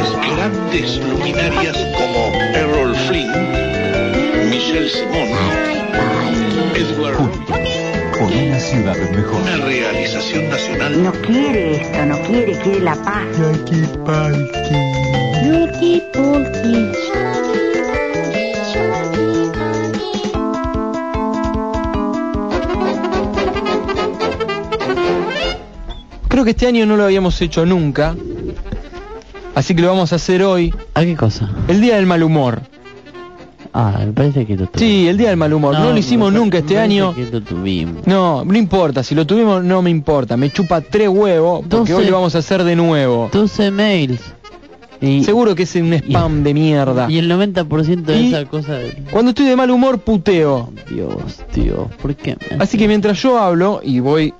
luminarias, grandes luminarias como Errol Flynn, Michelle Simon, Edward Por una ciudad mejor. Una realización nacional. No quiere esto, no quiere, quiere la paz. Creo que este año no lo habíamos hecho nunca. Así que lo vamos a hacer hoy. ¿A qué cosa? El día del mal humor. Ah, me parece que lo tuvimos. Sí, el día del mal humor. No, lo hicimos nunca este año. que lo tuvimos. No, no importa. Si lo tuvimos, no me importa. Me chupa tres huevos. Porque hoy lo vamos a hacer de nuevo. 12 mails. Y, Seguro que es un spam de mierda. y el 90% de Y- esa cosa de... Cuando estoy de mal humor, puteo. Dios, Dios, ¿por qué? Así que mientras yo hablo y voy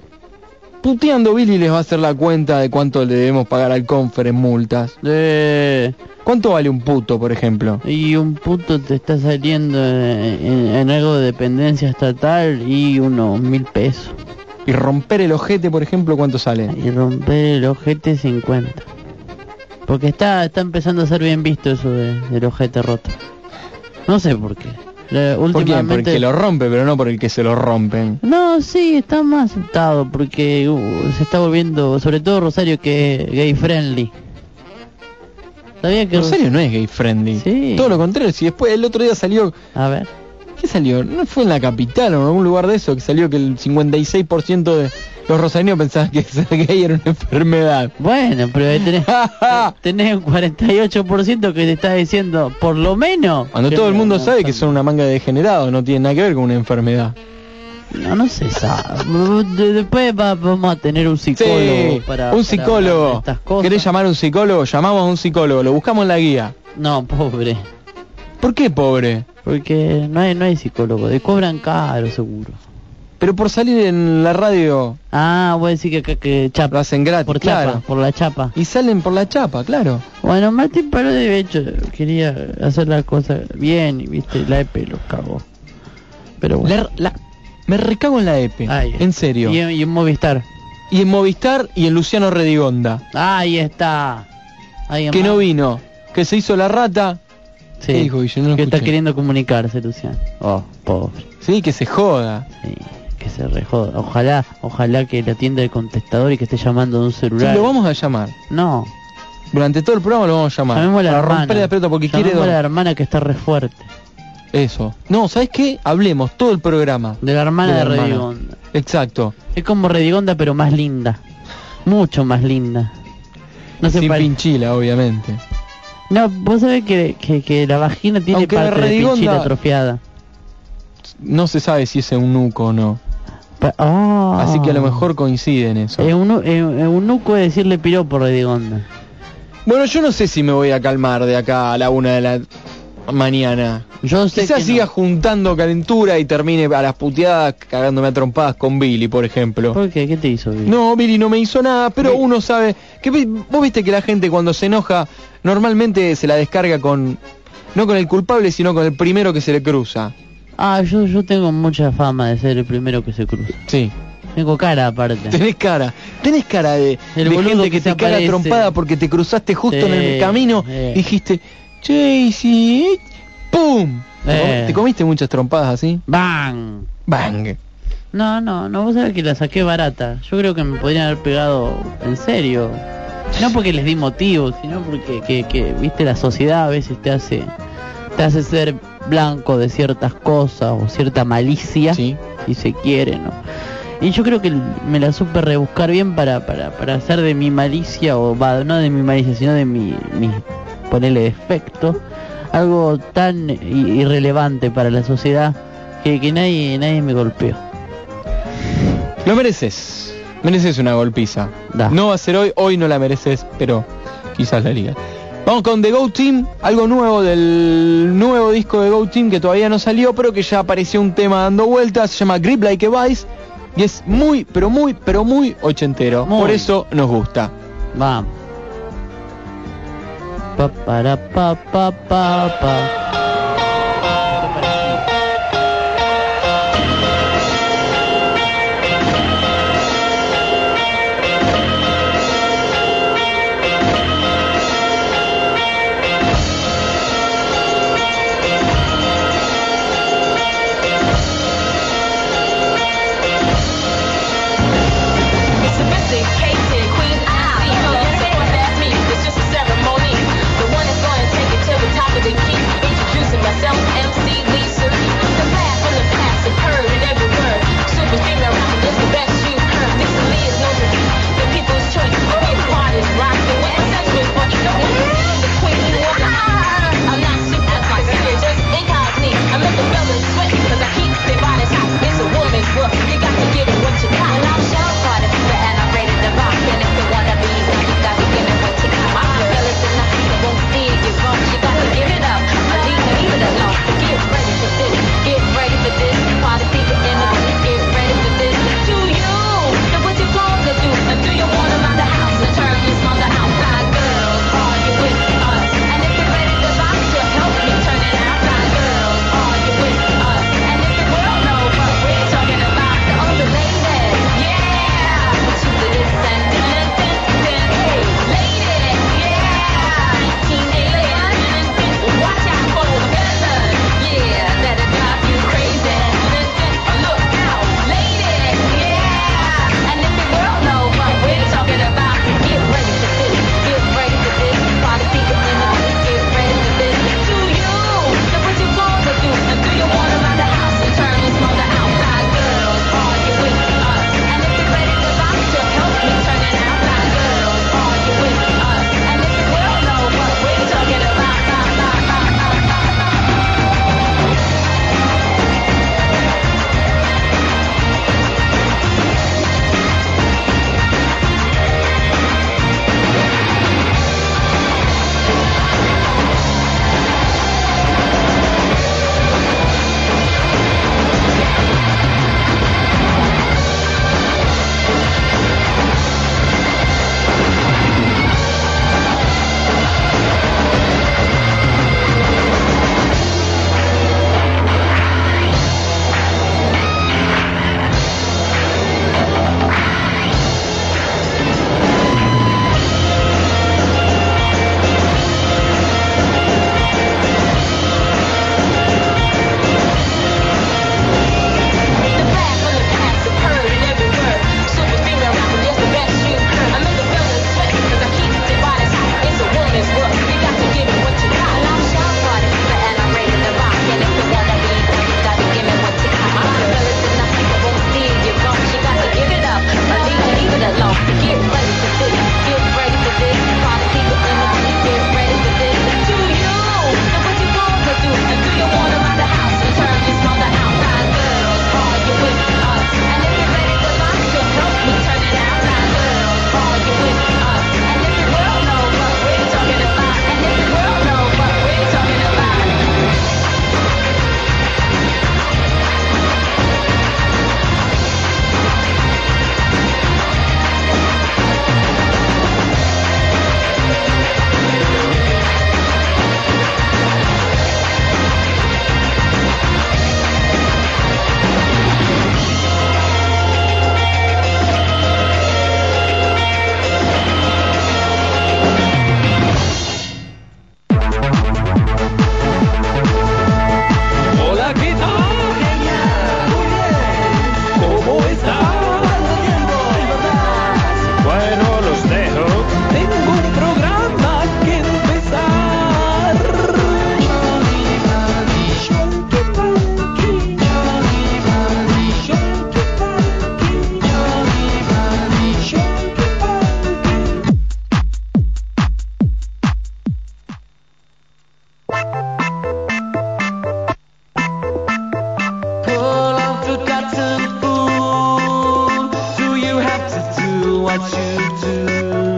puteando, Billy les va a hacer la cuenta de cuánto le debemos pagar al confer en multas. Eh, ¿Cuánto vale un puto, por ejemplo? y un puto te está saliendo en, en- en algo de dependencia estatal y unos mil pesos. Y romper el ojete, por ejemplo, ¿cuánto sale? Y romper el ojete 50. Porque está está empezando a ser bien visto eso de, del ojete roto. No sé por qué. La- ¿Por quién? Por el últimamente... que lo rompe, pero no por el que se lo rompen. No, sí, está más aceptado porque uh, se está volviendo, sobre todo Rosario, que es gay friendly. ¿Sabía que Rosario no es gay friendly. Sí. Todo lo contrario, si después el otro día salió... A ver. ¿Qué salió? ¿No fue en la capital o en algún lugar de eso que salió que el 56% de los rosarinos pensaban que ser gay era una enfermedad? Bueno, pero tenés, tenés un 48% que te está diciendo, por lo menos. Cuando todo el mundo sabe que son una manga de degenerados, no tiene nada que ver con una enfermedad. No, no se sabe. De- Después va- vamos a tener un psicólogo Sí, para... un psicólogo. estas cosas. ¿Querés llamar a un psicólogo? Llamamos a un psicólogo, lo buscamos en la guía. No, pobre. ¿Por qué, pobre? Porque no hay, no hay psicólogo. De cobran caro, seguro. Pero por salir en la radio Ah, voy a decir que, que, que lo chapa. hacen gratis, Por claro. chapa, por la chapa. Y salen por la chapa, claro. Bueno, Martín Paró de hecho quería hacer las cosas bien y viste, la EP lo cagó. Pero bueno. La- la- me recago en la EPE, Ahí. en serio. Y, en- y en Movistar. Y en Movistar y en Luciano Redigonda, Ahí está. Ahí que no vino, que se hizo la rata. Sí. Que está queriendo comunicarse, Luciano. Oh, pobre. Sí, que se joda. Sí, que se rejoda. Ojalá, ojalá que le atienda el contestador y que esté llamando de un Sí, celular. lo vamos a llamar. No, Durante todo el programa lo vamos a llamar. llamemos a la Para hermana. romper la pelota porque quiere Llamemos a la dormir. hermana que está re fuerte. Eso. No, ¿sabes qué? Hablemos todo el programa. De la hermana De de, la hermana. Redigonda. Exacto. Es como Redigonda pero más linda. Mucho más linda. No se Sin pinchila, obviamente. No, vos sabés que, que, que la vagina tiene Aunque la parte de Redigonda- pinchila atrofiada. No se sabe si es eunuco o no. Ah. Así que a lo mejor coincide en eso. Eunuco eunuco es decirle piropo Redigonda. Bueno, yo no sé si me voy a calmar de acá a la una de la mañana. Yo sé Quizás que siga no. juntando calentura y termine a las puteadas cagándome a trompadas con Billy, por ejemplo. ¿Por qué? ¿Qué te hizo, Billy? No, Billy no me hizo nada, pero uno sabe que vos viste que la gente cuando se enoja normalmente se la descarga con no con el culpable, sino con el primero que se le cruza. Ah, yo, yo tengo mucha fama de ser el primero que se cruza. Sí. Tengo cara aparte. Tenés cara, tenés cara de, El de gente que, te caga trompada porque te cruzaste justo en el Sí, camino eh. dijiste, che, y si, ¡pum! ¿Te, Eh. te comiste muchas trompadas así? ¡Bang! Bang. No, no, no, vos sabés que la saqué barata. Yo creo que me podrían haber pegado en serio. No porque les di motivos, sino porque, que, que, viste, la sociedad a veces te hace, te hace ser blanco de ciertas cosas o cierta malicia, Sí. si se quiere, ¿no? Y yo creo que me la supe rebuscar bien para, para, para hacer de mi malicia, o va, no de mi malicia, sino de mi, mi ponerle defecto, algo tan irrelevante para la sociedad que, que nadie, nadie me golpeó. Lo mereces. Mereces una golpiza. Da. No va a ser hoy, hoy no la mereces, pero quizás la liga. Vamos con The Go Team, algo nuevo del nuevo disco de Go Team que todavía no salió, pero que ya apareció un tema dando vueltas, se llama Grip Like a Vice y es muy, pero muy, pero muy ochentero. Muy. Por eso nos gusta. Vamos. Pa para pa pa Yeah. what you do.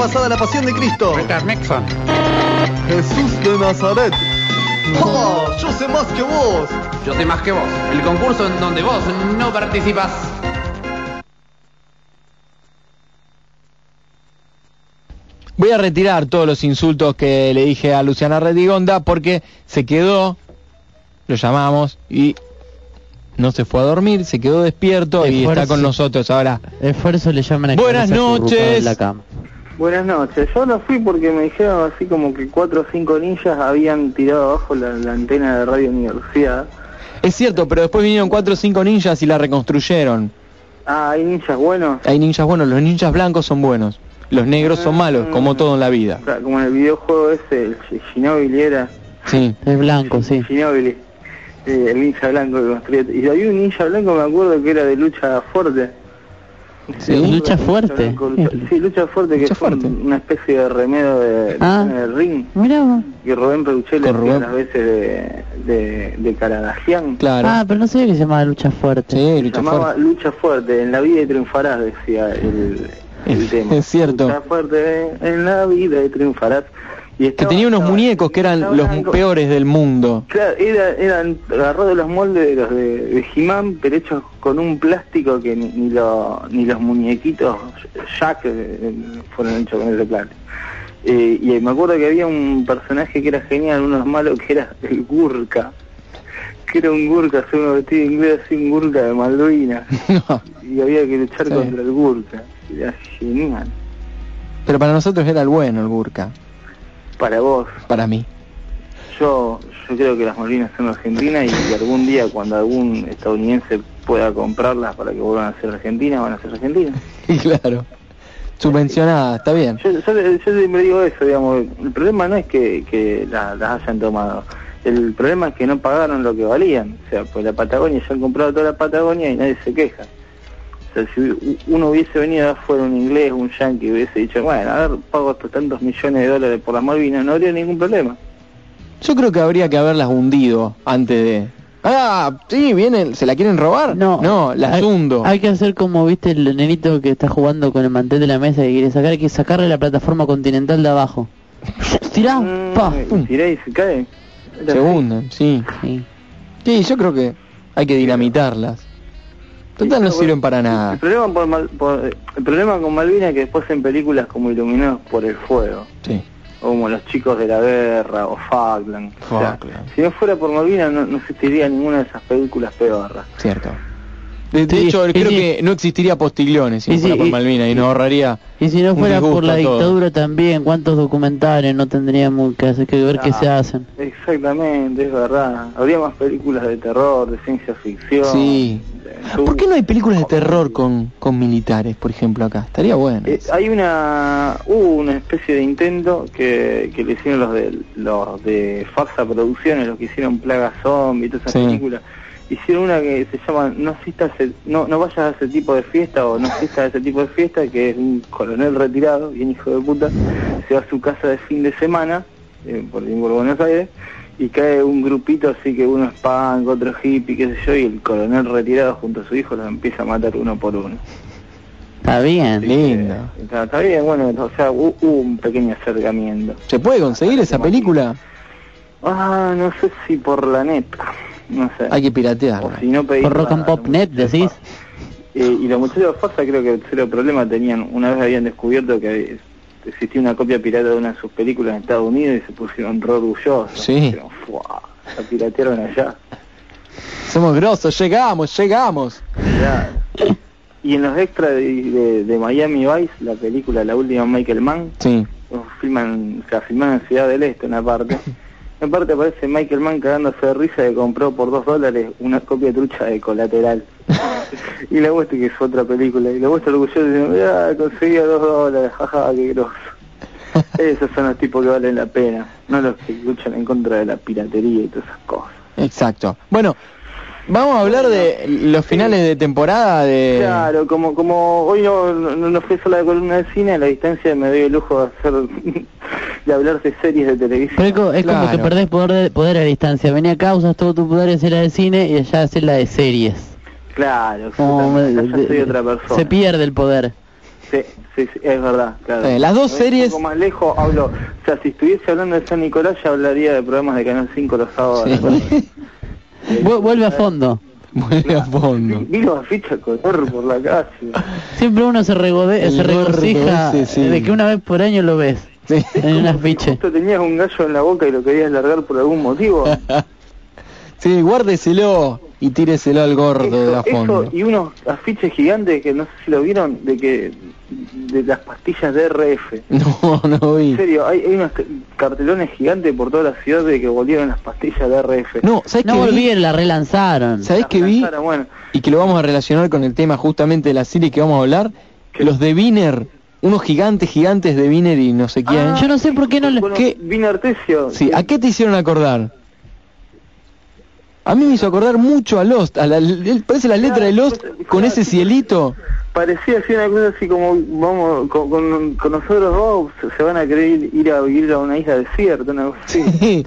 Basada la pasión de Cristo? Richard Nixon. Jesús de Nazaret. ¡Oh! Yo sé más que vos. Yo sé más que vos. El concurso en donde vos no participas. Voy a retirar todos los insultos que le dije a Luciana Redigonda porque se quedó, lo llamamos y no se fue a dormir, se quedó despierto y está con nosotros ahora. Esfuerzo le llaman a Buenas noches. en la cama. Buenas noches. Yo no fui porque me dijeron así como que cuatro o cinco ninjas habían tirado abajo la, la antena de Radio Universidad. Es cierto, pero después vinieron cuatro o cinco ninjas y la reconstruyeron. Ah, hay ninjas buenos. Hay ninjas buenos, los ninjas blancos son buenos, los negros son malos, como todo en la vida. Sea, como en el videojuego ese, el Shinobili era. Sí. Es blanco, sí. Shinobili. eh, el ninja blanco que construía. Y había un ninja blanco, me acuerdo que era de lucha fuerte. Sí. ¿Lucha fuerte? sí, lucha fuerte, que Lucha fue fuerte. una especie de remedio de, Ah. de ring. Mirá. Y Rubén hacía Rubén. las veces de, de, de Caradagian. Claro. Ah, pero no sabía que se llamaba lucha fuerte. sí, Se lucha llamaba fuerte. Lucha Fuerte, en la vida y triunfarás, decía el, el tema. es cierto. Lucha Fuerte, en la vida y triunfarás. Y Que tenía unos muñecos que eran los peores del mundo. Claro, era, eran agarrados los moldes de los de, de He-Man, pero hechos con un plástico que ni, ni, lo- ni los muñequitos Jack eh, fueron hechos con ese plástico. Eh, y me acuerdo que había un personaje que era genial, uno de los malos, que era el Gurka. Que era un Gurka, así uno vestido de inglés, así un Gurka de Malvinas. No, Y había que luchar Sí. contra el Gurka. Era genial. pero para nosotros era el bueno el Burka, Para vos, para mí. yo yo creo que las Malvinas son argentinas y que algún día cuando algún estadounidense pueda comprarlas para que vuelvan a ser argentinas, van a ser argentinas. Y claro, subvencionada, está bien. Yo, yo, yo siempre digo eso, digamos, el problema no es que, que la- las hayan tomado, el problema es que no pagaron lo que valían, o sea, pues la Patagonia, ya han comprado toda la Patagonia y nadie se queja. O sea, si uno hubiese venido de afuera, un inglés, un yankee, hubiese dicho, bueno, a ver, pago estos tantos millones de dólares por las Malvinas, no habría ningún problema. Yo creo que habría que haberlas hundido antes de... Ah, sí, vienen, ¿se la quieren robar? No, no, las hay, hundo. Hay que hacer como, viste, el nenito que está jugando con el mantel de la mesa y quiere sacar, hay que sacarle la plataforma continental de abajo. Tirá, Mm, pa, pum. tirá y se cae. Se hunden, sí. Sí. Sí, yo creo que hay que dinamitarlas. Total no sirven para El nada. problema, por Mal- por- el problema con Malvinas es que después en películas como Iluminados por el Fuego, Sí. o como Los Chicos de la Guerra, o Falkland. O sea, Falkland. si no fuera por Malvinas no, no existiría ninguna de esas películas pedorras. Cierto. De, de Sí, hecho, creo que no existiría Postigliones si Y no fuera por Malvinas y nos ahorraría... Y si no fuera por la dictadura también, ¿cuántos documentales no tendríamos que hacer que ver que Ah. se hacen? Exactamente, es verdad. Habría más películas de terror, de ciencia ficción. Sí. de ¿Por qué no hay películas de terror con, con militares, por ejemplo, acá? Estaría bueno. Eh, hay una hubo una especie de intento que, que le hicieron los de los de Farsa Producciones, los que hicieron Plaga Zombie y todas esas Sí. películas. Hicieron una que se llama No asistas no no vayas a ese tipo de fiesta o no asistas a ese tipo de fiesta, que es un coronel retirado, bien hijo de puta, se va a su casa de fin de semana eh, por, Buenos Aires y cae un grupito así que uno es punk, otro hippie, qué sé yo, y el coronel retirado junto a su hijo los empieza a matar uno por uno. Está bien. Lindo. Está, está bien, bueno, o sea, hu- hubo un pequeño acercamiento. ¿Se puede conseguir esa película? Ah, no sé si por la net, no sé. Hay que O piratearla. si no Por Rock and Pop Net, decís. Eh, y los muchachos de Farsa creo que el cero problema tenían, una vez habían descubierto que existía una copia pirata de una de sus películas en Estados Unidos y se pusieron re orgullosos. Sí. Dijeron, "Fua, la piratearon allá. Somos grosos, llegamos, llegamos. Y en los extras de, de- de Miami Vice, la película, la última Michael Mann, Sí. filman, o sea, filmaron en Ciudad del Este una parte. En parte aparece Michael Mann cagándose de risa que compró por dos dólares una copia trucha de Colateral. y le muestra que es otra película. Y le muestra orgulloso diciendo, mirá, conseguí a dos dólares, jaja, qué grosso. Esos son los tipos que valen la pena, no los que luchan en contra de la piratería y todas esas cosas. Exacto. Bueno, vamos a hablar de los finales de temporada de... Claro, como como hoy no, no, no fui sola de columna de cine, a la distancia me doy el lujo de hacer de hablar de series de televisión. Pero es, co- es como que perdés poder, de- poder a distancia. Venía acá, usas todo tu poder en la de cine y allá haces la de series. Claro, Como, exactamente, ya de- soy de- otra persona. se pierde el poder. Sí, sí, sí, es verdad, claro. Eh, las dos series- Un poco más lejos hablo, o sea, si estuviese hablando de San Nicolás ya hablaría de programas de Canal 5 los sábados. Sí. Vu- vuelve a fondo. Vuelve a fondo. Vi los afiches correr por la calle. Siempre uno se, regode- se regocija ese, sí. de que una vez por año lo ves Sí. en un afiche. Justo tenías un gallo en la boca y lo querías largar por algún motivo. Sí, guárdeselo y tíreselo al gordo de la fondo. eso y unos afiches gigantes que no sé si lo vieron de que de las pastillas de RF. No, no vi. En serio, hay, hay unos ca- cartelones gigantes por toda la ciudad de que volvieron las pastillas de RF. No, ¿sabes No qué vi? volvieron, la relanzaron. ¿Sabés qué vi? Bueno, Y que lo vamos a relacionar con el tema justamente de la serie que vamos a hablar. Los de Viner, unos gigantes, gigantes de Viner y no sé quién. Yo no sé por qué no le... bueno, ¿qué? Vino Artesio. Sí, ¿a qué te hicieron acordar? A mí me hizo acordar mucho a Lost, a la, parece la letra de Lost con ese cielito. Parecía así una cosa así como, vamos, con, con- con nosotros dos se, van a querer ir a vivir a una isla desierta, una cosa así.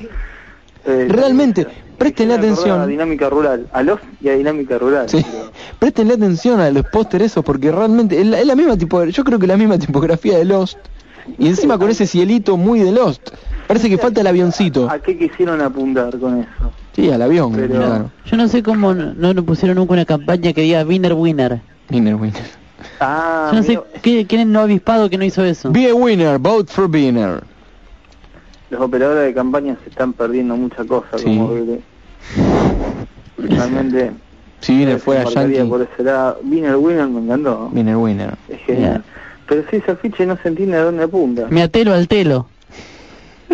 Eh, Realmente, acordaba atención. A dinámica rural, a los y a dinámica rural. Sí. Préstenle atención a los pósteres esos porque realmente es la, es la misma tipo, yo creo que la misma tipografía de Lost y encima con ese cielito muy de Lost. Parece que falta el avioncito. ¿A qué quisieron apuntar con eso? Sí, al avión, Pero- claro. Yo no sé cómo no, no nos pusieron nunca una campaña que diga winner winner. Winner, winner. Ah, Yo no sé qué, quién es no avispado que no hizo eso. Be a winner, vote for winner. los operadores de campaña se están perdiendo mucha cosa, Sí. como que realmente Si Winner fue a Yankee, por ese lado. Winner Winner me encantó. winner, winner. Es genial. Pero si ese afiche no se entiende a dónde apunta. Me atelo al telo.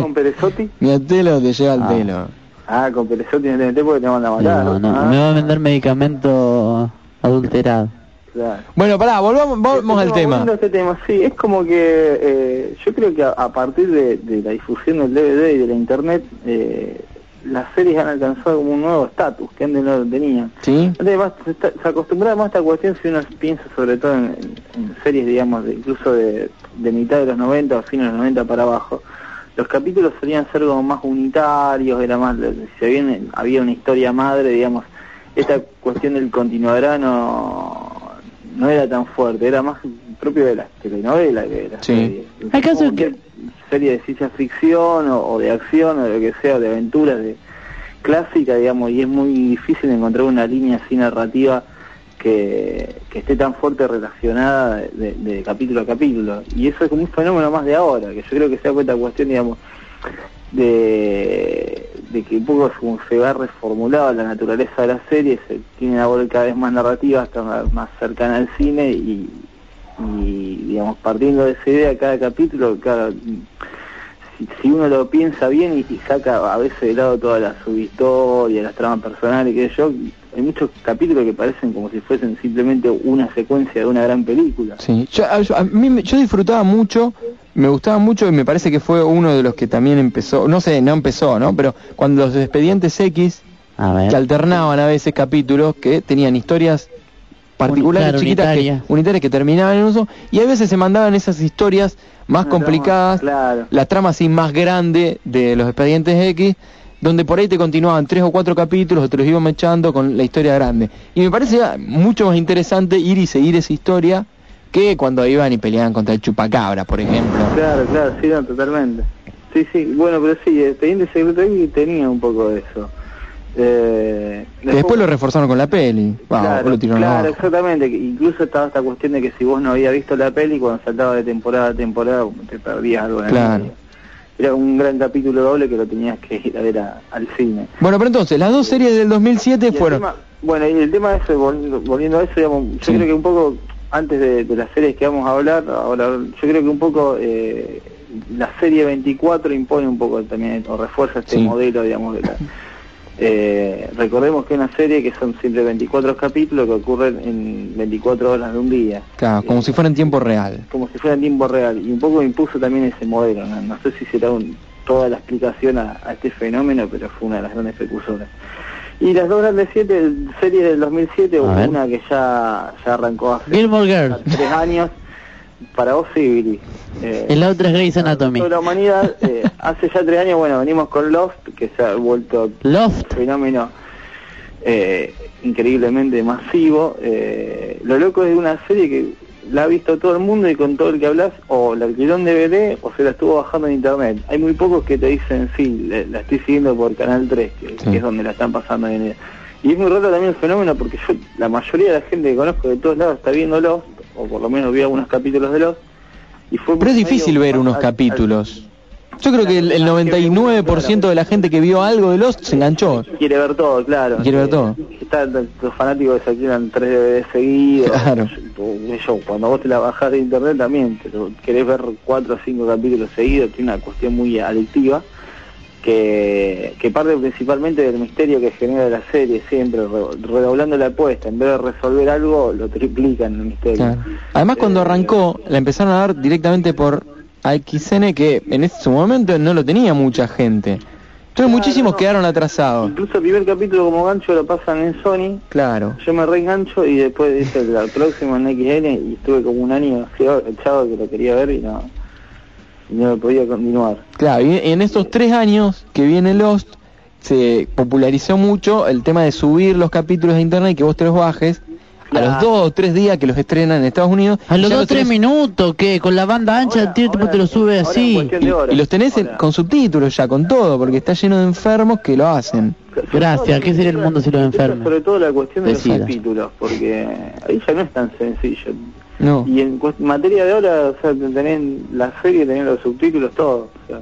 Con Perezotti. Mi telo te lleva al Ah. telo. Ah, con Perezotti no te porque te van a matar. No, no, Ah, me va a vender medicamento adulterado. claro. Bueno, pará, volvamos, volvamos al tema. a este tema, sí, es como que eh, yo creo que a, a partir de, de la difusión del DVD y de la internet, eh, las series han alcanzado como un nuevo estatus que antes no lo tenían. ¿Sí? Se, está- se acostumbraba más a esta cuestión si uno piensa sobre todo en, en series, digamos, de- incluso de, de mitad de los 90 o fines de los 90 para abajo. Los capítulos solían ser como más unitarios, era más, si bien había una historia madre, digamos, esta cuestión del continuará no, no era tan fuerte, era más propio de la telenovela que de la Sí. serie. Hay casos Cualquier serie de ciencia ficción o, o de acción o de lo que sea, de aventuras, de clásica, digamos, y es muy difícil encontrar una línea así narrativa que, que esté tan fuerte relacionada de, capítulo a capítulo. Y eso es como un fenómeno más de ahora, que yo creo que se da cuenta cuestión, digamos, de, de que un poco se va reformulado la naturaleza de la serie, se tiene una voz cada vez más narrativa, está más, cercana al cine y, y, digamos, partiendo de esa idea, cada capítulo, cada, si, si uno lo piensa bien y, saca a veces de lado toda la subhistoria, las tramas personales, que yo, hay muchos capítulos que parecen como si fuesen simplemente una secuencia de una gran película. Sí, yo, yo- a mí yo disfrutaba mucho, me gustaba mucho y me parece que fue uno de los que también empezó, no sé, no empezó, ¿no? Pero cuando los expedientes X, A que alternaban a veces capítulos que tenían historias particulares Claro, chiquitas que- unitarias. que terminaban en uso y a veces se mandaban esas historias más complicadas, trama, claro. la trama así más grande de los expedientes X, donde por ahí te continuaban tres o cuatro capítulos o te los iban echando con la historia grande. Y me parece mucho más interesante ir y seguir esa historia que cuando iban y peleaban contra el chupacabra, por ejemplo. Claro, claro, sí, no, totalmente. Sí, sí, bueno, pero sí, Expediente Secreto X tenía un poco de eso. Eh, después lo reforzaron con la peli. Claro, o lo tiraron claro, exactamente. Incluso estaba esta cuestión de que si vos no habías visto la peli, cuando saltaba de temporada a temporada, te perdías algo en el Claro. Era un gran capítulo doble que lo tenías que ir a ver a- al cine. Bueno, pero entonces, las dos series del 2007 Y el fueron... tema- bueno, y el tema es, volviendo, volviendo a eso, digamos, yo creo que un poco, antes de, de las series que vamos a hablar, ahora yo creo que un poco eh, la serie 24 impone un poco también, o refuerza este Sí. modelo, digamos, de la... Eh, recordemos que es una serie que son siempre 24 capítulos que ocurren en 24 horas de un día. Claro, como Eh, si fuera en tiempo real. como si fuera en tiempo real y un poco impuso también ese modelo no, No sé si será un- toda la explicación a, a este fenómeno pero fue una de las grandes precursoras y las dos grandes siete series del 2007 A ver. una que ya ya arrancó hace Gilmore Girls. tres años para vos sí Billy Eh, Y la otra es Grey's Anatomy. toda la humanidad eh, hace ya tres años bueno venimos con Lost que se ha vuelto Loft. fenómeno eh, increíblemente masivo. Eh, lo loco es de una serie que la ha visto todo el mundo y con todo el que hablas o la alquiló en DVD o se la estuvo bajando en internet. Hay muy pocos que te dicen, sí, la, la estoy siguiendo por Canal 3, que, Sí. que es donde la están pasando hoy en día. Y es muy raro también el fenómeno porque yo, la mayoría de la gente que conozco de todos lados está viendo Lost, o por lo menos vi algunos capítulos de Lost. Y fue Pero es difícil ver unos al- capítulos. Yo creo que el, el 99% de la gente que vio algo de Lost se enganchó. Quiere ver todo, claro. Quiere ver todo. Está, los fanáticos que se alquilan tres DVD seguidos. Claro. Yo, cuando vos te la bajás de internet también, querés ver cuatro o cinco capítulos seguidos, tiene una cuestión muy adictiva. Que, que parte principalmente del misterio que genera la serie siempre, re- redoblando la apuesta, en vez de resolver algo, lo triplican el misterio. Claro. Además, cuando Eh, arrancó, la empezaron a dar directamente por AXN, que en ese momento no lo tenía mucha gente. Entonces, Claro, muchísimos no. quedaron atrasados. Incluso el primer capítulo como gancho lo pasan en Sony, Claro. Yo me reengancho y después dice la próxima en XN y estuve como un año echado que lo quería ver y no, y no lo podía continuar. Claro, y en estos tres años que viene Lost, se popularizó mucho el tema de subir los capítulos de internet y que vos te los bajes a los dos o tres días que los estrenan en Estados Unidos. A los dos, tres tenés- minutos, que con la banda ancha Ahora- el tipo ahora- te lo sube ahora así. Y, y los tenés en- Ahora. con subtítulos ya, con todo, porque está lleno de enfermos que lo hacen. Gracias, ¿qué sería el mundo sin los enfermos? Sobre todo la cuestión de Decila. los capítulos, porque ahí ya no es tan sencillo. No. Y en materia de hora, o sea, tenés la serie, tenés los subtítulos, todo. O sea,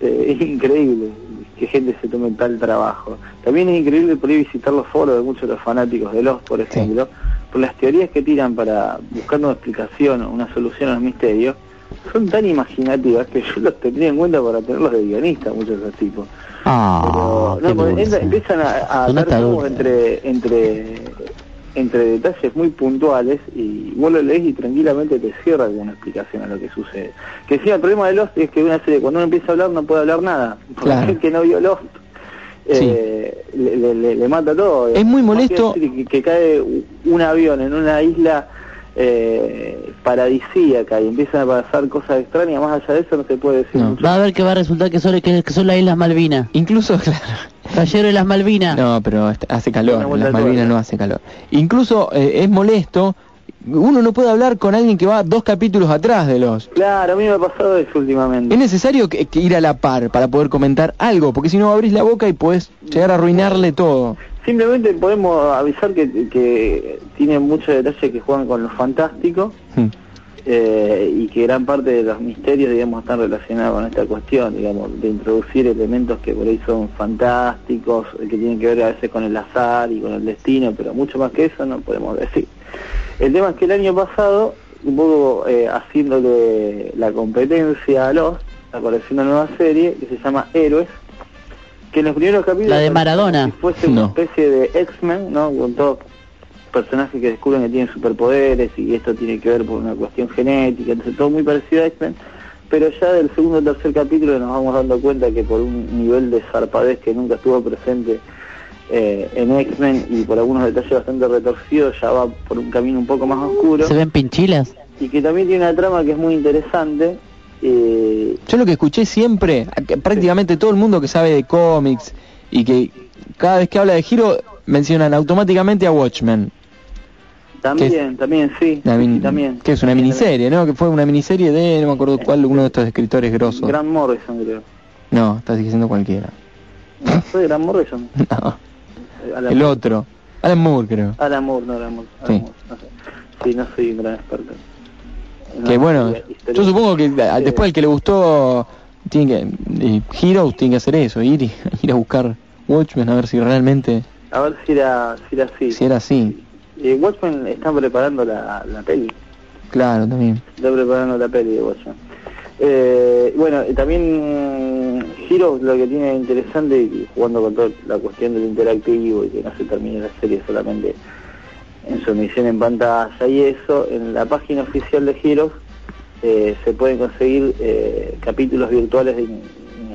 eh, es increíble que gente se tome tal trabajo. También es increíble por ahí visitar los foros de muchos de los fanáticos de los, por ejemplo, por las teorías que tiran para buscar una explicación o una solución a los misterios. Son tan imaginativas que yo los tendría en cuenta para tenerlos de guionista, muchos de esos tipos. Ah, Pero, no, empiezan a, a dar entre, entre, entre detalles muy puntuales y vos lo lees y tranquilamente te cierra alguna explicación a lo que sucede. Que sí, el problema de Lost es que una serie cuando uno empieza a hablar no puede hablar nada. Porque Claro. el que no vio Lost eh, le, le- le- le mata todo. Es muy molesto- Que, que cae un avión en una isla eh, paradisíaca y empiezan a pasar cosas extrañas, más allá de eso no se puede decir No. mucho. Va a ver que va a resultar que son, que son las Islas Malvinas. Incluso, claro. Caballero de las Malvinas. No, pero hace calor, en las Malvinas no hace calor. Incluso eh, es molesto, uno no puede hablar con alguien que va dos capítulos atrás de los. Claro, a mí me ha pasado eso últimamente. Es necesario que, que ir a la par para poder comentar algo, porque si no abrís la boca y puedes llegar a arruinarle todo. Simplemente podemos avisar que, que tiene muchos detalles que juegan con lo fantástico Hmm. Eh, y que gran parte de los misterios, digamos, están relacionados con esta cuestión, digamos, de introducir elementos que por ahí son fantásticos, eh, que tienen que ver a veces con el azar y con el destino, pero mucho más que eso no podemos decir. El tema es que el año pasado, un poco eh, haciéndole la competencia a Lost, apareció una nueva serie que se llama Héroes, que en los primeros capítulos... La de Maradona. Si fuese una No. especie de X-Men, ¿no? Con todos personajes que descubren que tienen superpoderes y esto tiene que ver por una cuestión genética, entonces todo muy parecido a X-Men, pero ya del segundo o tercer capítulo nos vamos dando cuenta que por un nivel de zarpadez que nunca estuvo presente eh, en X-Men y por algunos detalles bastante retorcidos ya va por un camino un poco más oscuro ¿Se ven pinchilas? y que también tiene una trama que es muy interesante. eh, Yo lo que escuché siempre, prácticamente todo el mundo que sabe de cómics y que cada vez que habla de Hero mencionan automáticamente a Watchmen. También, también, sí, también. Que es una miniserie, ¿no? Que fue una miniserie de, no me acuerdo cuál, uno de estos escritores grosos. Grant Morrison, creo. No, estás diciendo cualquiera. ¿Fue Grant Morrison? No, Alan el Moore. otro. Alan Moore, creo. Alan Moore, no Alan Moore. Alan Sí. Moore, no sé. Sí, no soy un gran experto. que No, bueno, yo supongo que a- después el que le gustó tiene que eh, Heroes tiene que hacer eso, ir ir a buscar Watchmen a ver si realmente A ver si era, si era así. si era así. Eh, Watchmen está preparando la, la peli. Claro, también. Está preparando la peli de Watchmen. Eh, bueno, también mm, Heroes lo que tiene interesante, jugando con toda la cuestión del interactivo y que no se termine la serie solamente en su emisión en pantalla y eso, en la página oficial de Heroes eh, se pueden conseguir eh, capítulos virtuales de in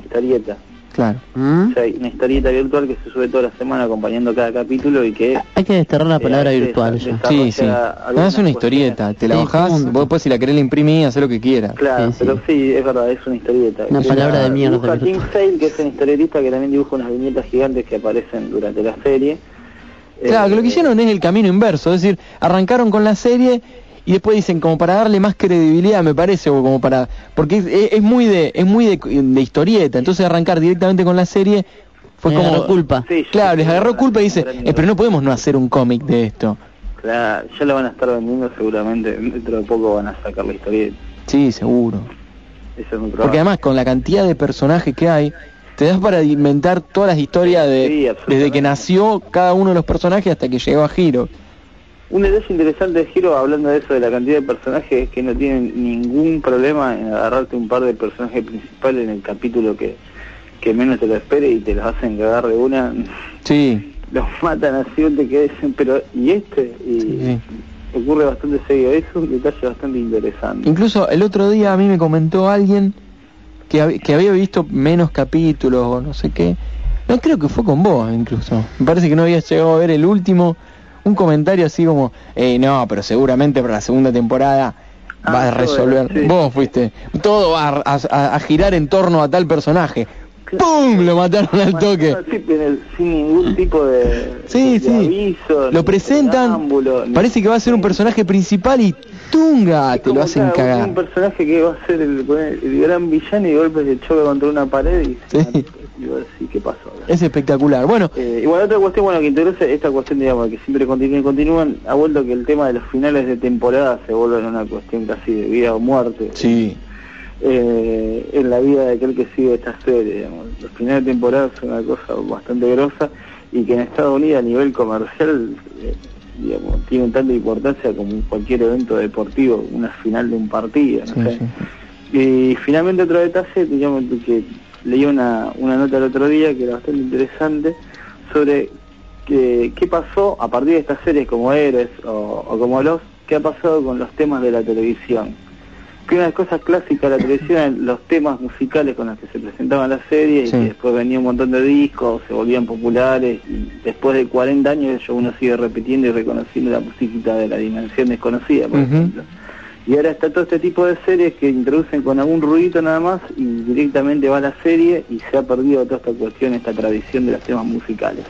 historieta. Claro. ¿Mm? O sea, hay una historieta virtual que se sube toda la semana acompañando cada capítulo y que Hay que desterrar la Eh, palabra virtual ya. Sí, sí. No, es una historieta, te la Sí, bajás, vos después si la querés la imprimir, hacer lo que quieras. Claro, Sí, pero sí, es verdad, es una historieta. Una palabra la de mierda, Dibuja Tim Sale, que es un historietista que también dibuja unas viñetas gigantes que aparecen durante la serie. Claro, Eh, que lo que hicieron es el camino inverso, es decir, arrancaron con la serie y después dicen como para darle más credibilidad, me parece, o como para porque es, muy de es muy de, de historieta, entonces arrancar directamente con la serie fue Me como agarró culpa. Sí, Claro, les agarró culpa y dice, "Eh, pero no podemos no hacer un cómic de esto. Claro, ya lo van a estar vendiendo seguramente, dentro de poco van a sacar la historieta. Sí, seguro. Eso es muy probable. Porque además con la cantidad de personajes que hay, te das para inventar todas las historias de Sí, desde que nació cada uno de los personajes hasta que llegó a Hiro. Un detalle interesante de Giro, hablando de eso, de la cantidad de personajes, es que no tienen ningún problema en agarrarte un par de personajes principales en el capítulo que, que menos te lo espere y te los hacen cagar de una. Sí, Los matan así, te que dicen, pero ¿y este? Y sí, ocurre bastante seguido. Es un detalle bastante interesante. Incluso el otro día a mí me comentó alguien que, hab- que había visto menos capítulos o no sé qué. No creo que fue con vos incluso. Me parece que no habías llegado a ver el último. Un comentario así como, eh, no, pero seguramente para la segunda temporada Ah, va a resolver. sí. Vos fuiste. Todo va a, a- a girar en torno a tal personaje. ¡Pum! Lo mataron al toque. Sin ningún tipo de, Sí, de sí. aviso, Lo presentan, parece que va a ser un personaje principal y ¡tunga! Te lo hacen cagar. Un personaje que va a ser el, el gran villano y de golpe se choca contra una pared y. y. Es espectacular. Bueno, Eh, igual otra cuestión bueno que interesa esta cuestión digamos que siempre continúan y continúan ha vuelto que el tema de los finales de temporada se vuelve una cuestión casi de vida o muerte sí. eh, en la vida de aquel que sigue esta serie digamos. los finales de temporada son una cosa bastante grosa y que en Estados Unidos a nivel comercial eh, digamos tienen tanta importancia como cualquier evento deportivo una final de un partido no Sí, sé sí. y finalmente otro detalle, digamos, que leí una, una nota el otro día que era bastante interesante sobre que, qué pasó a partir de estas series como Héroes o, o como Los, qué ha pasado con los temas de la televisión. Que una de las cosas clásicas de la televisión eran los temas musicales con los que se presentaban las series Sí. y que después venía un montón de discos, se volvían populares y después de 40 años uno sigue repitiendo y reconociendo la musiquita de la dimensión desconocida, por ejemplo. Y ahora está todo este tipo de series que introducen con algún ruidito nada más y directamente va a la serie y se ha perdido toda esta cuestión, esta tradición de los temas musicales.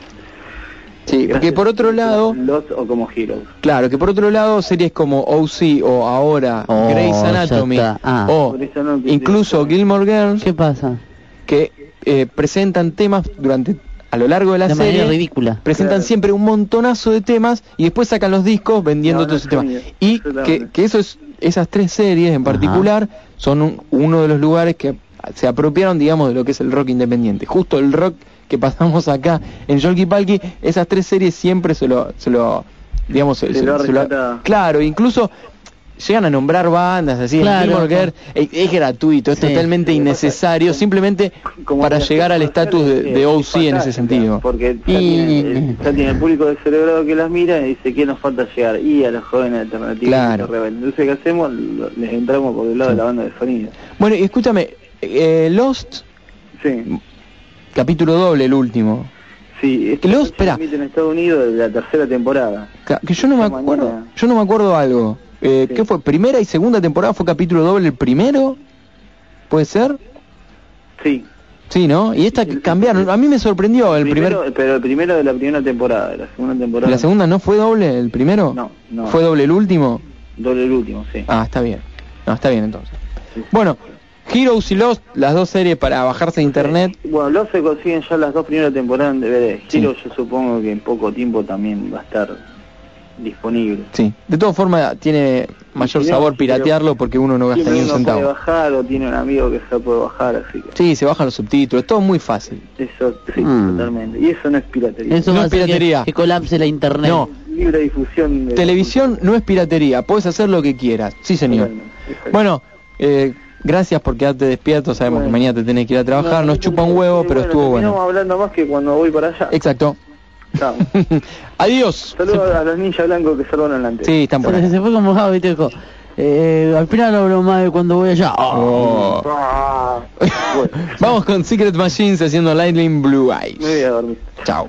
Sí, porque Gracias por otro lado, Los o como Heroes. claro, que por otro lado series como OC o ahora Oh, Grey's Anatomy. Ah. o incluso Gilmore Girls ¿Qué pasa? que eh, presentan temas durante a lo largo de la de serie manera ridícula. presentan Claro. siempre un montonazo de temas y después sacan los discos vendiendo No, no todos esos temas. Y que eso es, esas tres series en Ajá. particular son un- uno de los lugares que se apropiaron, digamos, de lo que es el rock independiente. Justo el rock que pasamos acá en Yolki Palki, esas tres series siempre se lo, se lo digamos, se- lo se lo- claro, incluso llegan a nombrar bandas así, Claro. Girls, es, es gratuito, es Sí. totalmente Sí, innecesario, pasa- simplemente Como para que llegar al estatus de, de eh, OC es en ese sentido. Porque ya, Y- tiene, ya tiene el público descerebrado que las mira y dice, ¿qué nos falta llegar? Y a los jóvenes alternativos. Claro. Entonces, ¿qué hacemos? Les entramos por el lado de la banda de sonido. Bueno, y escúchame, eh, Lost, Sí, capítulo doble, el último. Sí, es Que luego, se espera. emite en Estados Unidos de la tercera temporada. Que yo no me acuerdo, mañana- yo no me acuerdo algo. Eh, Sí. ¿Qué fue? ¿Primera y segunda temporada fue capítulo doble el primero? ¿Puede ser? Sí. Sí, ¿no? Y esta que cambiaron. A mí me sorprendió el Primero- primer... Pero el primero de la primera temporada, de la segunda temporada. ¿La segunda no fue doble el primero? No, no. ¿Fue doble el último? Doble el último, sí. Ah, está bien. No, está bien entonces. Sí. Bueno, Heroes y Lost, las dos series para bajarse de internet. Bueno, los se consiguen ya las dos primeras temporadas en DVD. Sí. Hero yo supongo que en poco tiempo también va a estar disponible. Sí. De todas formas, tiene mayor Si no, sabor pero piratearlo porque uno no gasta ni un uno puede centavo. bajar o tiene un amigo que se puede bajar, así que Sí, se bajan los subtítulos, todo muy fácil. eso sí, Mm. totalmente. Y eso no es piratería. Eso No es hacer que- piratería. Que, colapse la internet. No. Libre difusión de Televisión no es piratería, puedes hacer lo que quieras. Sí, señor. Totalmente. Bueno, eh, gracias por quedarte despierto, sabemos Bueno. que mañana te tenés que ir a trabajar, No, nos chupa un huevo, pero estuvo bueno. hablando más que cuando voy para allá. Exacto. Chao. Adiós. Saludos a los ninjas blancos que salvaron adelante. Sí, están por Se, ahí. se fue como Javi, te dijo. Eh, al final hablo más de cuando voy allá. Oh. Bueno, Vamos con Secret Machines haciendo Lightning Blue Eyes. me voy a dormir. Chao.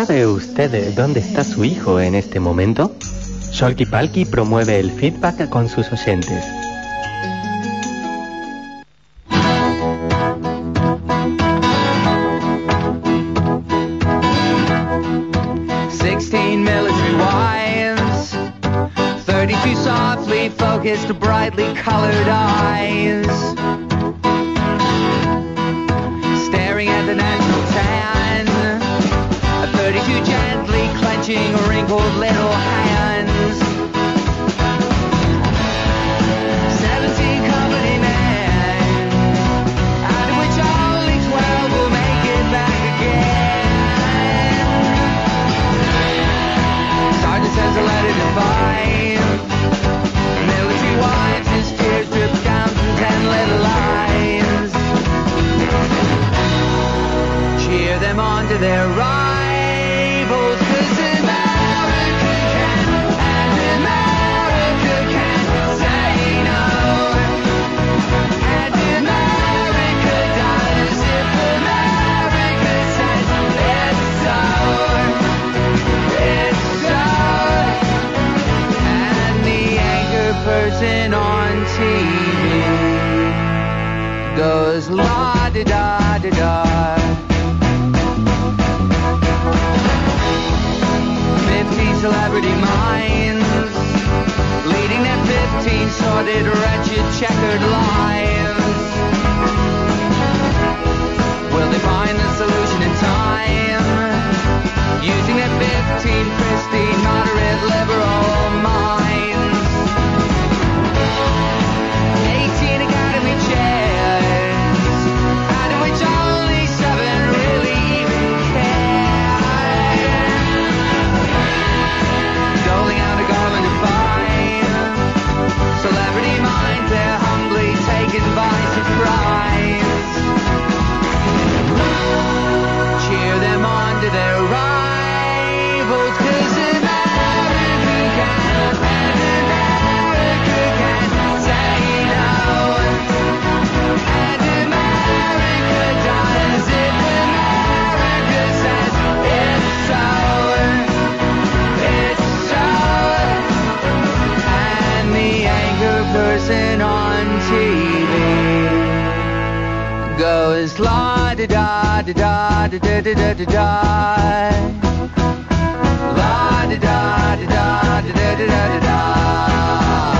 ¿Sabe usted dónde está su hijo en este momento? Sholky Palky promueve el feedback con sus oyentes. Minds leading their fifteen sordid, wretched, checkered lives. Will they find the solution in time? Using their fifteen pristine, moderate, liberal minds. Cheer them on to their rivals, 'cause la da da da da da da da da da. La da da da da da da da da da.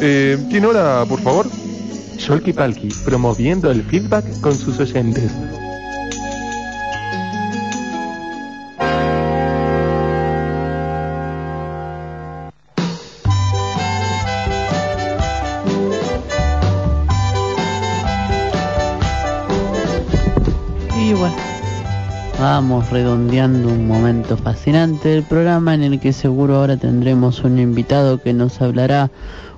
Eh, ¿Tiene hora, por favor? Sholky Palki, promoviendo el feedback con sus oyentes. Y bueno, vamos redondeando un momento fascinante del programa en el que seguro ahora tendremos un invitado que nos hablará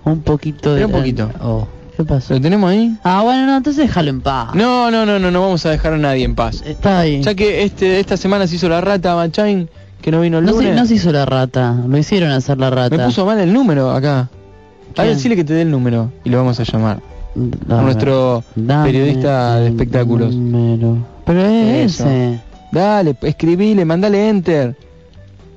un poquito de... Un poquito. Oh, ¿Qué pasó? ¿Lo tenemos ahí? Ah, bueno, no, entonces déjalo en paz. No, no, no, no, no vamos a dejar a nadie en paz. Está ahí. Ya que este esta semana se hizo la rata Machain, que no vino el No se, no se hizo la rata, lo hicieron hacer la rata. Me puso mal el número acá. A ver, decirle que te dé el número y lo vamos a llamar. Dame- A nuestro dame periodista de espectáculos. número. Pero es Eso. ese. Dale, escribile, mandale enter.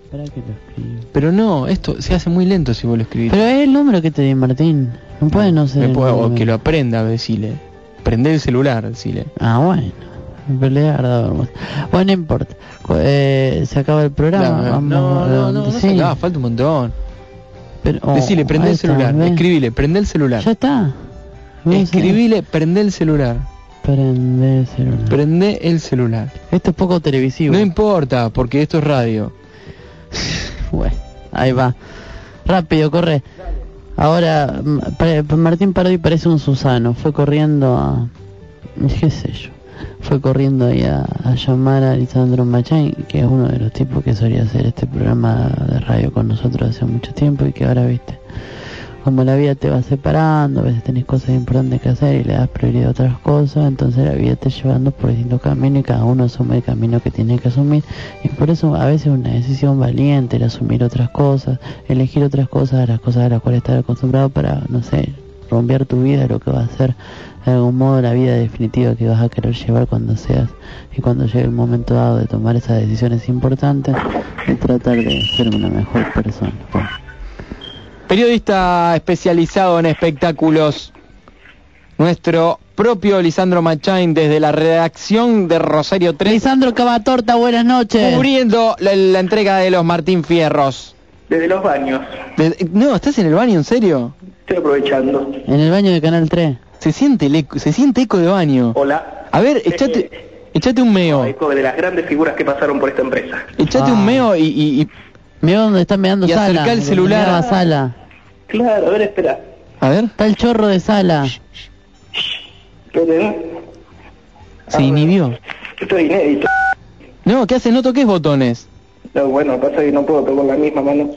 Espera que lo escribo. Pero no, esto se hace muy lento si vos lo escribís. Pero es el número que te di, Martín. No puede no ser. Me puedo- o que lo aprenda, decile. Prende el celular, decile. Ah, bueno. Hermoso. Bueno, no importa. Eh, se acaba el programa. No, Vamos no, no, no, no sí. se acaba, falta un montón. Pero- oh, Decile, prende el está, celular, ¿ves? escribile, prende el celular. Ya está. Escribile, prende el celular. Prende el celular. Prende el celular. Esto es poco televisivo. No importa, porque esto es radio. Bueno, ahí va. Rápido, corre. Ahora, Martín Parodi parece un Susano. Fue corriendo a... qué sé yo. Fue corriendo ahí a, a llamar a Lisandro Machain, que es uno de los tipos que solía hacer este programa de radio con nosotros hace mucho tiempo y que ahora, viste, como la vida te va separando, a veces tenés cosas importantes que hacer y le das prioridad a otras cosas, entonces la vida te llevando por distintos caminos y cada uno asume el camino que tiene que asumir y por eso a veces es una decisión valiente el asumir otras cosas, elegir otras cosas, las cosas a las cuales estar acostumbrado para, no sé, romper tu vida, lo que va a ser de algún modo la vida definitiva que vas a querer llevar cuando seas y cuando llegue el momento dado de tomar esas decisiones importantes y tratar de ser una mejor persona. Periodista especializado en espectáculos. Nuestro propio Lisandro Machain desde la redacción de Rosario 3. Lisandro Cavatorta, buenas noches. Cubriendo la, la entrega de los Martín Fierros. Desde los baños. De- no, ¿estás en el baño, en serio? Estoy aprovechando. En el baño de Canal 3. Se siente el eco, se siente eco de baño. Hola. A ver, echate, echate un meo. Eco de las grandes figuras que pasaron por esta empresa. Echate Ah. un meo y, y- y- Mira dónde está meando Y Sala. acercá el donde celular. Sala. Claro, a ver, espera. a ver. Está el chorro de Sala. Esperen. Se inhibió. Esto es inédito. No, ¿qué haces? No toques botones. No, bueno, pasa que no puedo tocar con la misma mano.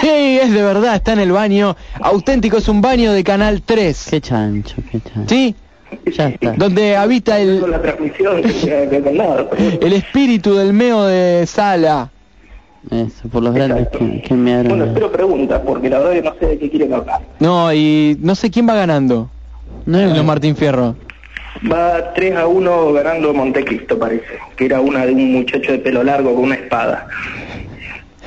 Sí, es de verdad, está en el baño. Auténtico es un baño de Canal 3. Qué chancho, qué chancho. ¿Sí? Ya está. Donde habita Con el, la transmisión, que- que con nada. el espíritu del meo de Sala. Eso, por los grandes que, que me Bueno, abren. espero preguntas, porque la verdad que no sé de qué quieren hablar. No, y no sé quién va ganando. No es los Martín Fierro. Va 3 a 1 ganando Montecristo, parece. Que era una de un muchacho de pelo largo con una espada.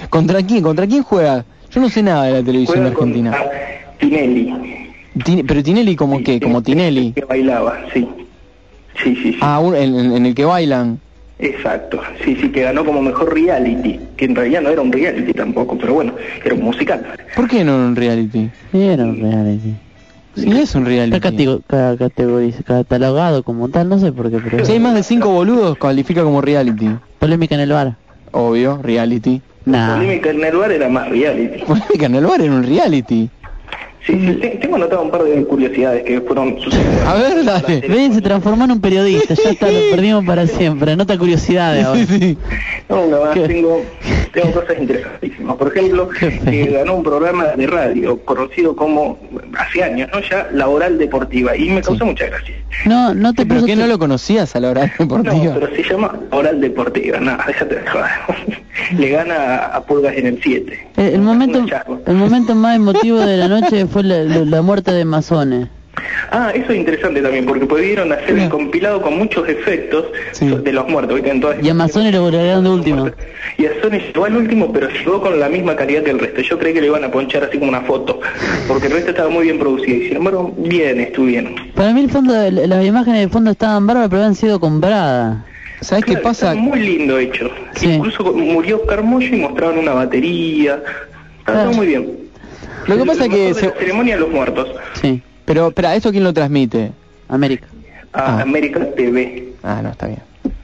¿Contra quién? ¿Contra quién juega? Yo no sé nada de la televisión de Juega Argentina. contra Tinelli. Tin- pero Tinelli como qué, como Tinelli. Que bailaba, sí. Sí, sí, sí. Ah, un- en- en el que bailan. Exacto. Sí, sí, que ganó como mejor reality. Que en realidad no era un reality tampoco, pero bueno, era un musical. ¿Por qué no en un reality? Sí, era un reality. Sí, es un reality. Está catalogado como tal, no sé por qué, pero... Si hay más de cinco boludos, califica como reality. Polémica en el bar. Obvio, reality. Nah. Polémica en el bar era más reality. Polémica en el bar era un reality. Sí, sí, te- tengo anotado un par de curiosidades que fueron sucediendo. A ver, dale. Ven, se transformó en un periodista, ya está, lo perdimos para siempre. Nota curiosidades ahora. Sí, sí. No, una más, tengo, tengo cosas interesantísimas. Por ejemplo, que ganó un programa de radio conocido como, hace años, ¿no? Ya, La Oral Deportiva. Y me causó mucha gracia. No, no te ¿Pero puso... qué no lo conocías a la hora No, deportiva? pero se llama Oral Deportiva. No, déjate de joder. Le gana a, Pulgas en el 7. Eh, El momento, el momento más emotivo de la noche fue la, la- la muerte de Mazones. Ah, eso es interesante también, porque pudieron hacer el compilado con muchos efectos Sí. de los muertos. ¿viste? En todas Y a Mazones lo agregaron de último. Y a Sony llegó al último, pero llegó con la misma calidad que el resto. Yo creí que le iban a ponchar así como una foto, porque el resto estaba muy bien producido. Y sin embargo, bien estuvieron. Para mí el fondo, de- las imágenes del fondo estaban bárbaras, pero habían sido compradas. ¿Sabes qué Claro, pasa? está muy lindo hecho. Sí. Incluso murió Oscar Moyo y mostraban una batería. Estaba Claro. muy bien. Lo que pasa es que... mejor de se- la ceremonia de los muertos. Sí, Pero, espera, ¿esto quién lo transmite? América. A Ah. América TV. Ah, no, está bien.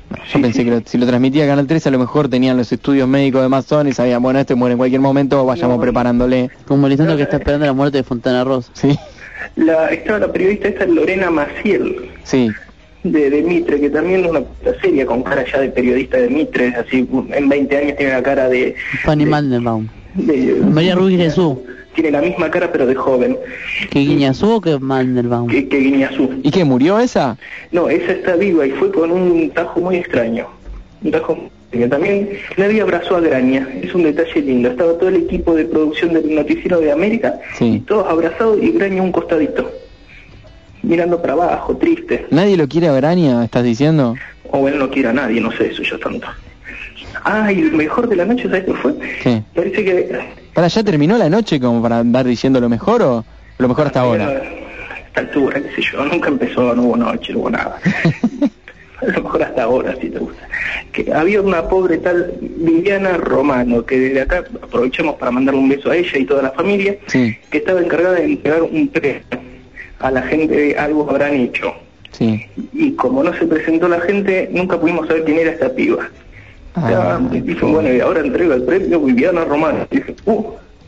No, yo pensé que lo- si lo transmitía Canal 3 a lo mejor tenían los estudios médicos de Amazon y sabían, bueno, este muere en cualquier momento, vayamos preparándole. Como Lisandro que está esperando la muerte de Fontana Rosa. Sí, La, estaba la periodista esta Lorena Maciel. sí. de, de Mitre, que también es una serie con cara ya de periodista de Mitre, así en 20 años tiene la cara de... Fanny Mandelbaum. de- María Ruiz Jesús. Tiene la misma cara pero de joven, ¿Que Guiñazú o que Mandelbaum? que, que Guiñazú. ¿Y qué, murió esa? No, esa está viva y fue con un tajo muy extraño. Un tajo. También nadie abrazó a Graña, es un detalle lindo. Estaba todo el equipo de producción del noticiero de América, Sí. todos abrazados y Graña un costadito, mirando para abajo, triste. ¿Nadie lo quiere a Graña, estás diciendo? O él no quiere a nadie, no sé eso yo tanto. Ah, y el mejor de la noche, ¿sabes qué fue? ¿Qué? Parece que... ¿Para ya terminó la noche como para andar diciendo lo mejor o lo mejor hasta ahora? A esta altura, qué sé yo, nunca empezó, no hubo noche, no hubo nada. A lo mejor hasta ahora, si te gusta. Que había una pobre tal Viviana Romano, que desde acá aprovechamos para mandarle un beso a ella y toda la familia, Sí, que estaba encargada de entregar un premio a la gente, algo habrán hecho. sí. Y como no se presentó la gente, nunca pudimos saber quién era esta piba. Ah, Ya, dije, bueno, y ahora entrega el premio Viviana Romano. Y dije, uh,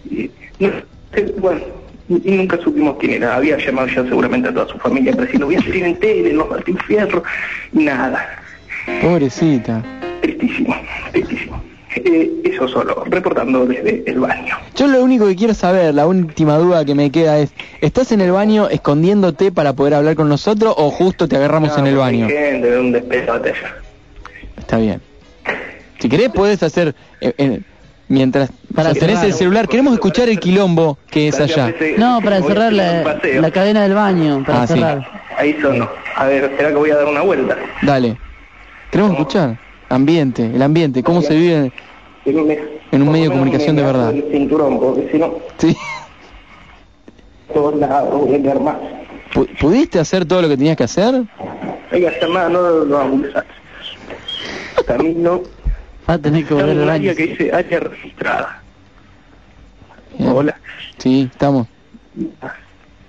y, no sé, bueno, y, nunca supimos quién era. Había llamado ya seguramente a toda su familia para decir, lo voy a salir en tele, en los Martín Fierro. Nada, pobrecita. tristísimo, tristísimo. Eh, eso solo, reportando desde el baño. Yo lo único que quiero saber, la última duda que me queda es, ¿estás en el baño escondiéndote para poder hablar con nosotros o justo te agarramos No, en el baño? gente de un. Está bien. Si querés puedes hacer, eh, eh, mientras Para tenés cerrar. el celular, queremos escuchar el quilombo que es allá. No, para cerrar la, la cadena del baño, para Ah, sí. cerrar. Ahí sonó. A ver, ¿será que voy a dar una vuelta? Dale. Queremos escuchar. Ambiente, el ambiente, cómo se vive. En un medio de comunicación de verdad. El cinturón, porque si no, Sí. todos lados voy a más. ¿Pudiste hacer todo lo que tenías que hacer? Hay que hacer nada, no lo vamos a Camino, Va a tener que volver al área que dice área registrada. Bien. Hola. Sí, estamos.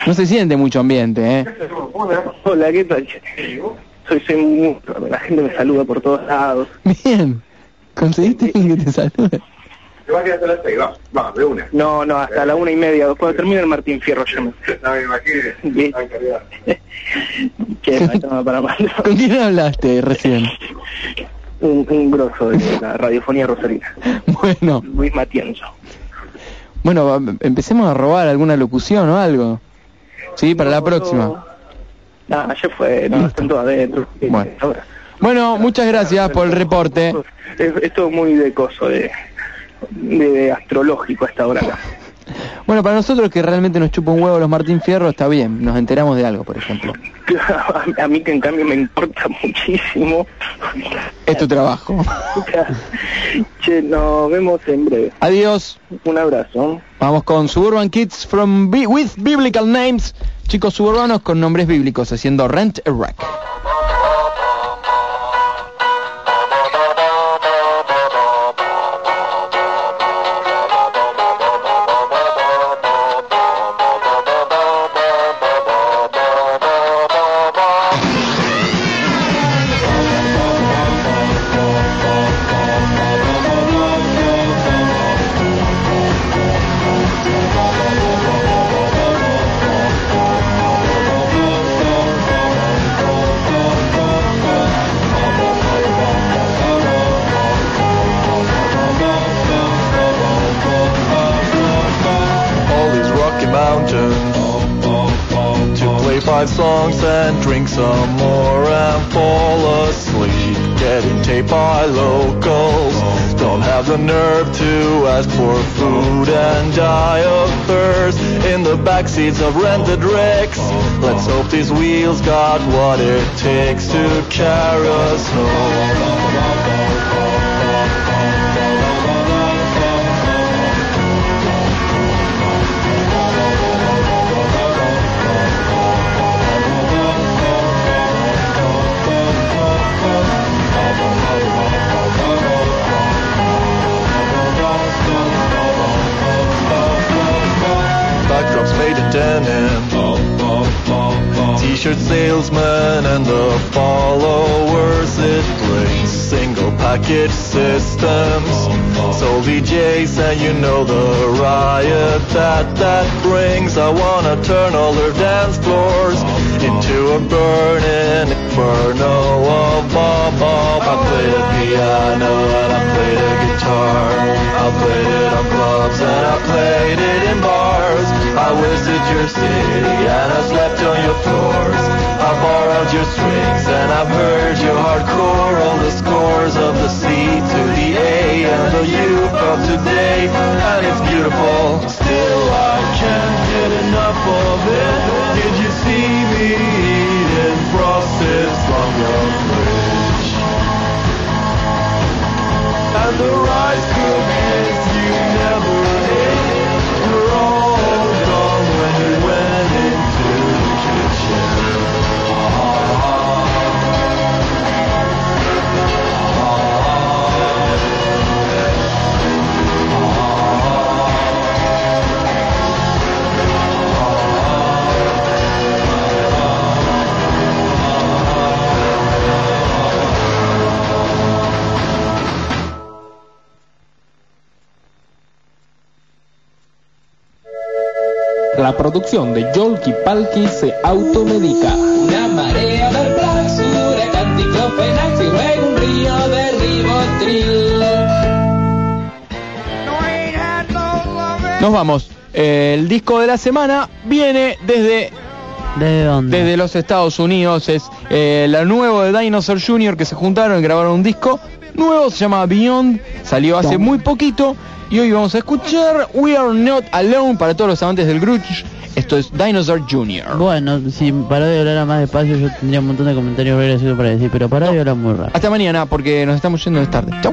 No se siente mucho ambiente, ¿eh? Hola, ¿qué tal? Soy, soy muy... La gente me saluda por todos lados. Bien. ¿Conseguiste alguien que te salude? Te vas a quedar hasta las seis, vamos, vamos, de una. No, no, hasta la una y media. Cuando termine el Martín Fierro yo me... No me imagino. Bien. Está encargado. Que me toma para mal. ¿Con quién hablaste recién? Un, un grosso de la radiofonía rosarina. Bueno, Luis Matienzo. bueno, empecemos a robar alguna locución o algo. Sí, para la próxima. No, ya fue, no, están todos adentro. Bueno. Ahora. Bueno, muchas gracias por el reporte. Es, es todo muy de coso, de, de, de astrológico a esta hora acá. Bueno, para nosotros que realmente nos chupa un huevo los Martín Fierro, está bien, nos enteramos de algo, por ejemplo. a, a mí que en cambio me importa muchísimo. Es tu trabajo. che, nos vemos en breve. Adiós. Un abrazo. Vamos con Suburban Kids from with Biblical Names. Chicos suburbanos con nombres bíblicos haciendo Rent a Wreck. Drink some more and fall asleep. Getting taped by locals. Don't have the nerve to ask for food and die of thirst. In the back seats of rented wrecks let's hope these wheels got what it takes to carry us home denim. T-shirt salesman and the followers it brings single package systems. Soul DJs and you know the riot that that brings. I wanna turn all their dance floors into a burning inferno of bomb. I play the piano and I play the guitar. I played it on clubs and I played it in bars. I visited your city and I slept on your floors. I borrowed your strings and I've heard you hardcore. All the scores of the C to the A and the U of today. And it's beautiful. Still I can't get enough of it. Did you see me eating frosted from your fridge? And the La producción de Yolki Palki se automedica. Una marea y luego un río de ribotril. Nos vamos. El disco de la semana viene desde ¿Desde dónde? desde los Estados Unidos. Es eh, la nuevo de Dinosaur Jr. que se juntaron y grabaron un disco nuevo. Se llama Beyond. Salió hace muy poquito. Y hoy vamos a escuchar We Are Not Alone para todos los amantes del grunge. Esto es Dinosaur Jr. Bueno, si para de hablar más despacio yo tendría un montón de comentarios graciosos para decir, pero para de hablar muy rápido. Hasta mañana porque nos estamos yendo de tarde. Chau.